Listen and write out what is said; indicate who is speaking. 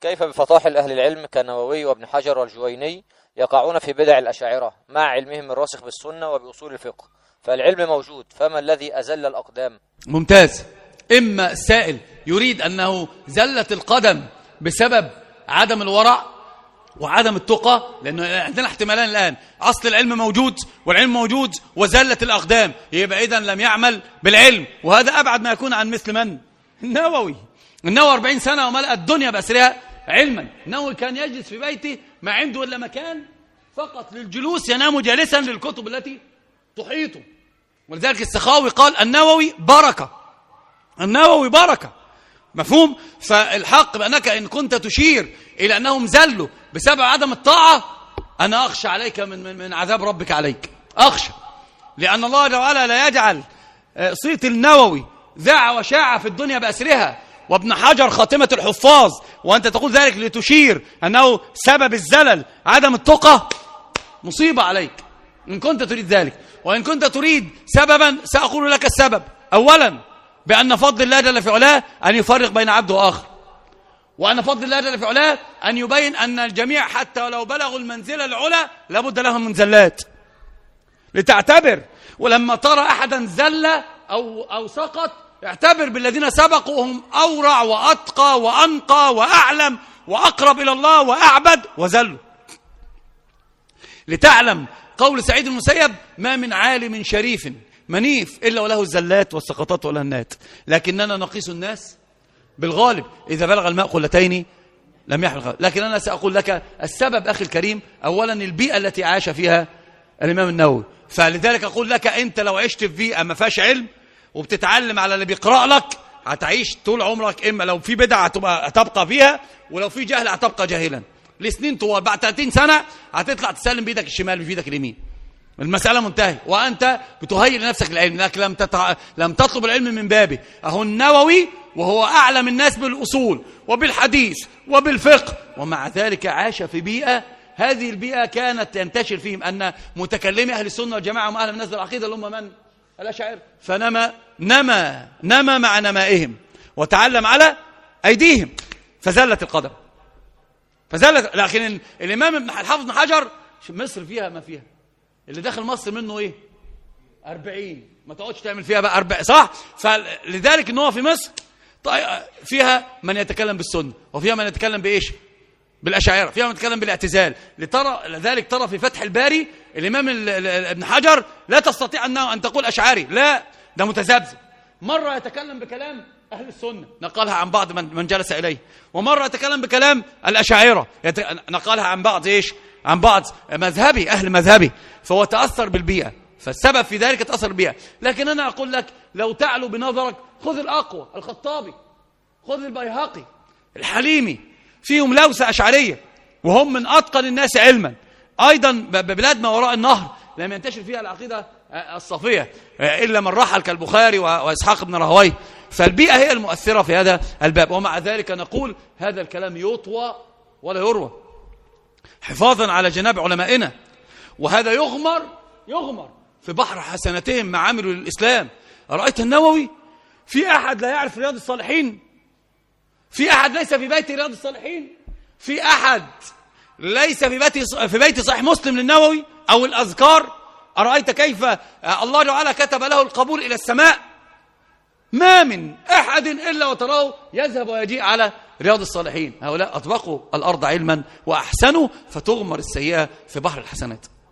Speaker 1: كيف بفطاحل أهل العلم كالنووي وابن حجر والجويني يقعون في بدع الأشاعرة مع علمهم الراسخ بالسنة وبأصول الفقه. فالعلم موجود فما الذي أزل الأقدام؟
Speaker 2: ممتاز. إما السائل يريد أنه زلت القدم بسبب عدم الورع وعدم التقى لأنه عندنا احتمالان الآن. أصل العلم موجود والعلم موجود وزلت الأقدام. يبقى إذا لم يعمل بالعلم. وهذا أبعد ما يكون عن مثل من؟ النووي. النووي 40 سنة وملأ الدنيا بأسرها. علما. النووي كان يجلس في بيته ما عنده إلا مكان فقط للجلوس ينام جالسا للكتب التي تحيطه. ولذلك السخاوي قال النووي بركة. النووي بركة. مفهوم؟ فالحق بأنك إن كنت تشير إلى أنهم زلوا بسبب عدم الطاعة أنا أخشى عليك من, من, من عذاب ربك عليك. أخشى. لأن الله تعالى لا يجعل صيت النووي ذاع وشاع في الدنيا بأسرها. وابن حجر خاتمة الحفاظ وأنت تقول ذلك لتشير أنه سبب الزلل عدم التقى مصيبة عليك. إن كنت تريد ذلك. وإن كنت تريد سببا سأقول لك السبب. أولا بأن فضل الله جل في علاه أن يفرق بين عبد وآخر. وأن فضل الله جل في علاه أن يبين أن الجميع حتى ولو بلغوا المنزلة العلى لابد لهم من زلات. لتعتبر ولما ترى أحدا زل أو, أو سقط اعتبر بالذين سبقوا هم أورع وأتقى وأنقى وأعلم وأقرب إلى الله وأعبد وزلوا لتعلم قول سعيد المسيب ما من عالم شريف منيف إلا وله الزلات والسقطات والهنات. لكننا نقيس الناس بالغالب. إذا بلغ الماء قلتين لم يحمل. لكن أنا سأقول لك السبب أخي الكريم أولا البيئة التي عاش فيها الإمام النووي. فلذلك أقول لك أنت لو عشت في بيئة ما فيهاش علم وبتتعلم على اللي بيقرأ لك هتعيش طول عمرك. إما لو في بدعة هتبقى فيها ولو في جهل هتبقى جاهلا. لسنين طوال بعد 30 سنة هتطلع تسلم بيدك الشمال بيدك اليمين. المسألة منتهية. وأنت بتهيئ لنفسك العلم لكن لم, تتع... لم تطلب العلم من بابه أهو النووي وهو أعلم الناس بالأصول وبالحديث وبالفقه. ومع ذلك عاش في بيئة هذه البيئة كانت تنتشر فيهم أن متكلمي أهل السنة والجماعة وأهل الناس. بالعقيدة اللي هم من؟ الأشاعرة فنما نما نما مع نمائهم وتعلم على أيديهم. فزلت القدم فزلت لكن الإمام ابن الحافظ بن حجر مصر فيها ما فيها. اللي داخل مصر منه إيه؟ أربعين. ما تقعدش تعمل فيها بقى أربع صح؟ فلذلك إن هو في مصر فيها من يتكلم بالسنة وفيها من يتكلم بإيش؟ بالأشاعرة. فيها من يتكلم بالاعتزال. لترى لذلك ترى في فتح الباري الإمام ابن حجر لا تستطيع أنه أن تقول أشعاري. لا ده متذبذب. مرة يتكلم بكلام أهل السنة. نقلها عن بعض من, من جلس إليه. ومرة يتكلم بكلام الأشاعرة. نقلها عن بعض إيش؟ عن بعض مذهبي أهل مذهبي. فهو تأثر بالبيئة. فالسبب في ذلك تأثر بالبيئة. لكن أنا أقول لك لو تعلو بنظرك خذ الأقوى الخطابي خذ البيهقي الحليمي. فيهم لوسة أشعرية وهم من أتقن الناس علما. أيضا ببلاد ما وراء النهر لم ينتشر فيها العقيدة الصفية إلا من رحل كالبخاري وإسحاق بن رهوي فالبيئة هي المؤثرة في هذا الباب ومع ذلك نقول هذا الكلام يطوى ولا يروى. حفاظا على جناب علمائنا وهذا يغمر يغمر في بحر حسنتهم مع عامل الإسلام رأيت النووي؟ في أحد لا يعرف رياض الصالحين؟ في أحد ليس في بيت رياض الصالحين؟ في أحد ليس في بيت في بيت صحيح مسلم للنووي أو الأذكار؟ أرأيت كيف الله تعالى كتب له القبول إلى السماء؟ ما من أحد إلا وتراه يذهب ويجيء على رياض الصالحين. هؤلاء أطبقوا الأرض علما وأحسنوا فتغمر السيئة في بحر الحسنات.